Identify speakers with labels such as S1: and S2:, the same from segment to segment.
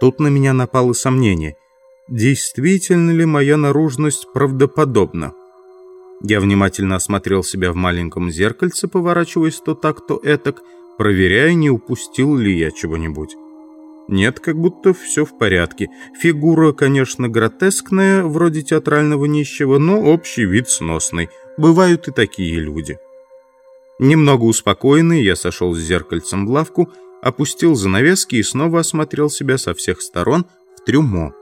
S1: Тут на меня напало сомнение. Действительно ли моя наружность правдоподобна? Я внимательно осмотрел себя в маленьком зеркальце, поворачиваясь то так, то этак, проверяя, не упустил ли я чего-нибудь. Нет, как будто все в порядке. Фигура, конечно, гротескная, вроде театрального нищего, но общий вид сносный. Бывают и такие люди. Немного успокоенный, я сошел с зеркальцем в лавку, опустил занавески и снова осмотрел себя со всех сторон в трюмо.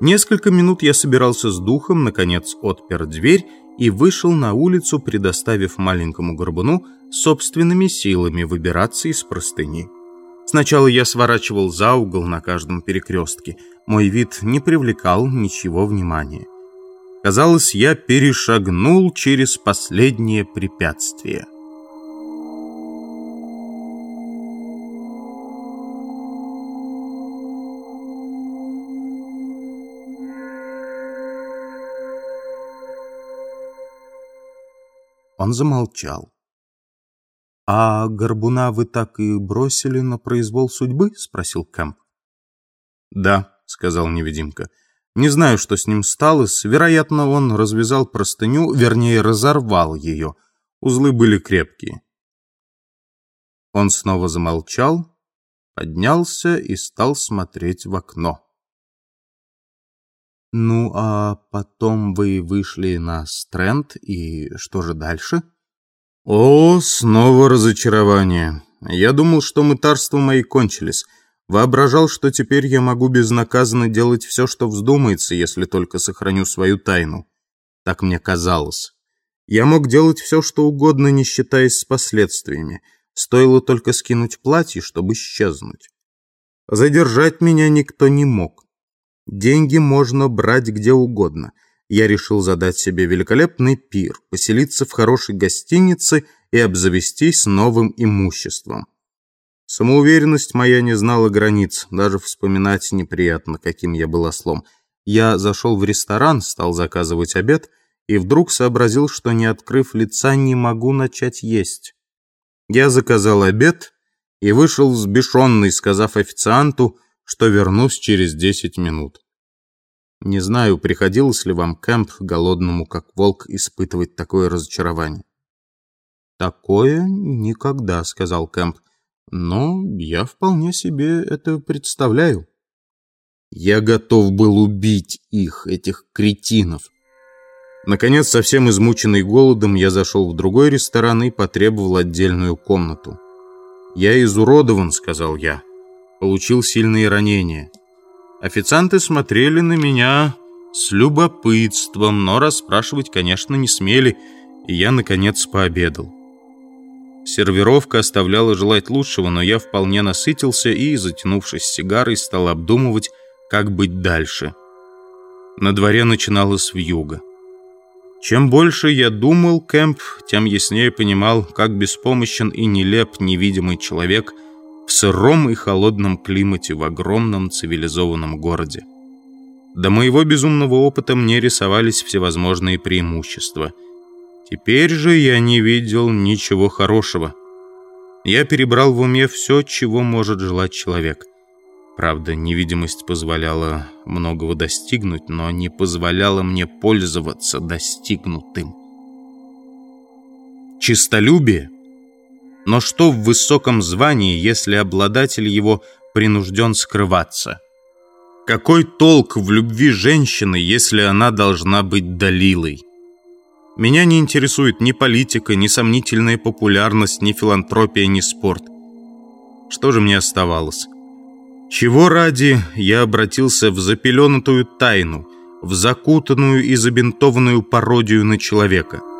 S1: Несколько минут я собирался с духом, наконец отпер дверь и вышел на улицу, предоставив маленькому горбуну собственными силами выбираться из простыни. Сначала я сворачивал за угол на каждом перекрестке. Мой вид не привлекал ничего внимания. Казалось, я перешагнул через последнее препятствие. Он замолчал. «А горбуна вы так и бросили на произвол судьбы?» — спросил Кэмп. «Да», — сказал невидимка. «Не знаю, что с ним стало. Вероятно, он развязал простыню, вернее, разорвал ее. Узлы были крепкие». Он снова замолчал, поднялся и стал смотреть в окно. «Ну, а потом вы вышли на Стрэнд, и что же дальше?» «О, снова разочарование. Я думал, что мытарства мои кончились. Воображал, что теперь я могу безнаказанно делать все, что вздумается, если только сохраню свою тайну. Так мне казалось. Я мог делать все, что угодно, не считаясь с последствиями. Стоило только скинуть платье, чтобы исчезнуть. Задержать меня никто не мог. Деньги можно брать где угодно. Я решил задать себе великолепный пир, поселиться в хорошей гостинице и обзавестись новым имуществом. Самоуверенность моя не знала границ, даже вспоминать неприятно, каким я был ослом. Я зашел в ресторан, стал заказывать обед и вдруг сообразил, что, не открыв лица, не могу начать есть. Я заказал обед и вышел взбешенный, сказав официанту, что вернусь через 10 минут. Не знаю, приходилось ли вам, Кэмп, голодному как волк, испытывать такое разочарование. «Такое никогда», — сказал Кэмп. «Но я вполне себе это представляю». Я готов был убить их, этих кретинов. Наконец, совсем измученный голодом, я зашел в другой ресторан и потребовал отдельную комнату. «Я изуродован», — сказал я. Получил сильные ранения. Официанты смотрели на меня с любопытством, но расспрашивать, конечно, не смели, и я, наконец, пообедал. Сервировка оставляла желать лучшего, но я вполне насытился и, затянувшись сигарой, стал обдумывать, как быть дальше. На дворе начиналась вьюга. Чем больше я думал, Кэмп, тем яснее понимал, как беспомощен и нелеп невидимый человек – в сыром и холодном климате в огромном цивилизованном городе. До моего безумного опыта мне рисовались всевозможные преимущества. Теперь же я не видел ничего хорошего. Я перебрал в уме все, чего может желать человек. Правда, невидимость позволяла многого достигнуть, но не позволяла мне пользоваться достигнутым. Чистолюбие но что в высоком звании, если обладатель его принужден скрываться? Какой толк в любви женщины, если она должна быть Далилой? Меня не интересует ни политика, ни сомнительная популярность, ни филантропия, ни спорт. Что же мне оставалось? Чего ради я обратился в запеленутую тайну, в закутанную и забинтованную пародию на человека –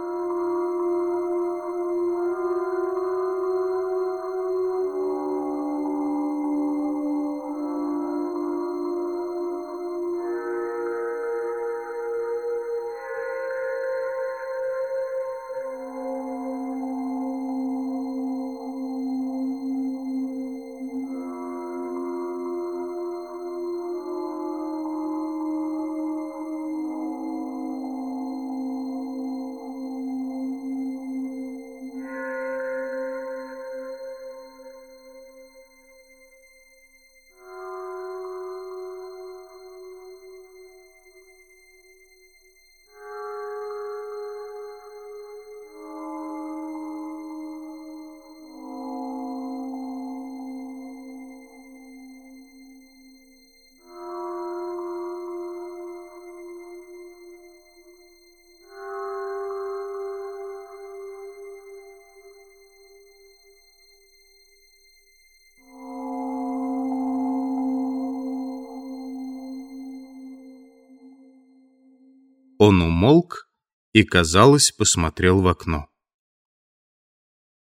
S1: Он умолк и, казалось, посмотрел в окно.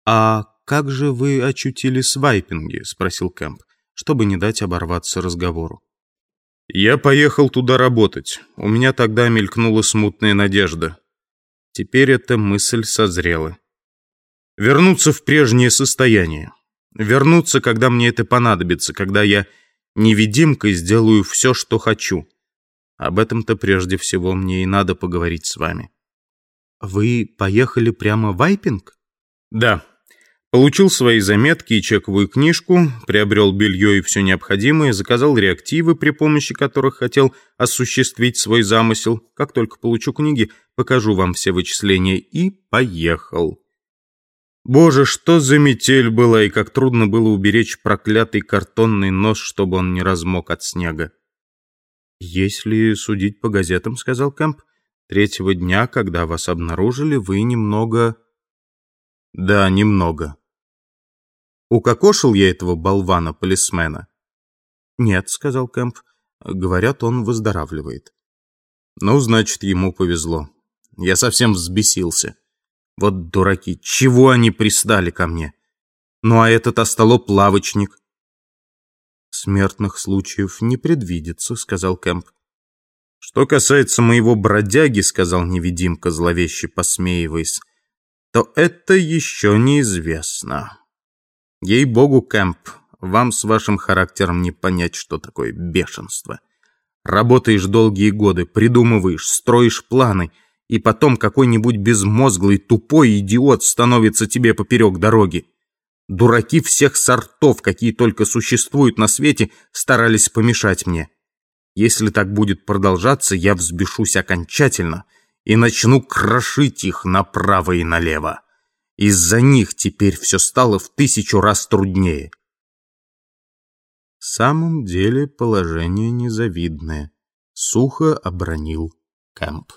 S1: «А как же вы очутились в Вайпинге?» — спросил Кэмп, чтобы не дать оборваться разговору. «Я поехал туда работать. У меня тогда мелькнула смутная надежда. Теперь эта мысль созрела. Вернуться в прежнее состояние. Вернуться, когда мне это понадобится, когда я невидимкой сделаю все, что хочу. Об этом-то прежде всего мне и надо поговорить с вами». «Вы поехали прямо в Вайпинг?» «Да. Получил свои заметки и чековую книжку, приобрел белье и все необходимое, заказал реактивы, при помощи которых хотел осуществить свой замысел. Как только получу книги, покажу вам все вычисления и поехал. Боже, что за метель была, и как трудно было уберечь проклятый картонный нос, чтобы он не размок от снега. «Если судить по газетам, — сказал Кэмп, — третьего дня, когда вас обнаружили, вы немного...» «Да, немного», Укокошил я этого болвана-полисмена?» «Нет», — сказал Кэмп. «Говорят, он выздоравливает». «Ну, значит, ему повезло. Я совсем взбесился. Вот дураки, чего они пристали ко мне? Ну, а этот остолоп-лавочник?» «Смертных случаев не предвидится», — сказал Кэмп. «Что касается моего бродяги», — сказал невидимка, зловеще посмеиваясь, «то это еще неизвестно». Ей-богу, Кэмп, вам с вашим характером не понять, что такое бешенство. Работаешь долгие годы, придумываешь, строишь планы, и потом какой-нибудь безмозглый, тупой идиот становится тебе поперек дороги. Дураки всех сортов, какие только существуют на свете, старались помешать мне. Если так будет продолжаться, я взбешусь окончательно и начну крошить их направо и налево. Из-за них теперь все стало в тысячу раз труднее. В самом деле положение незавидное, сухо обронил Кэмп.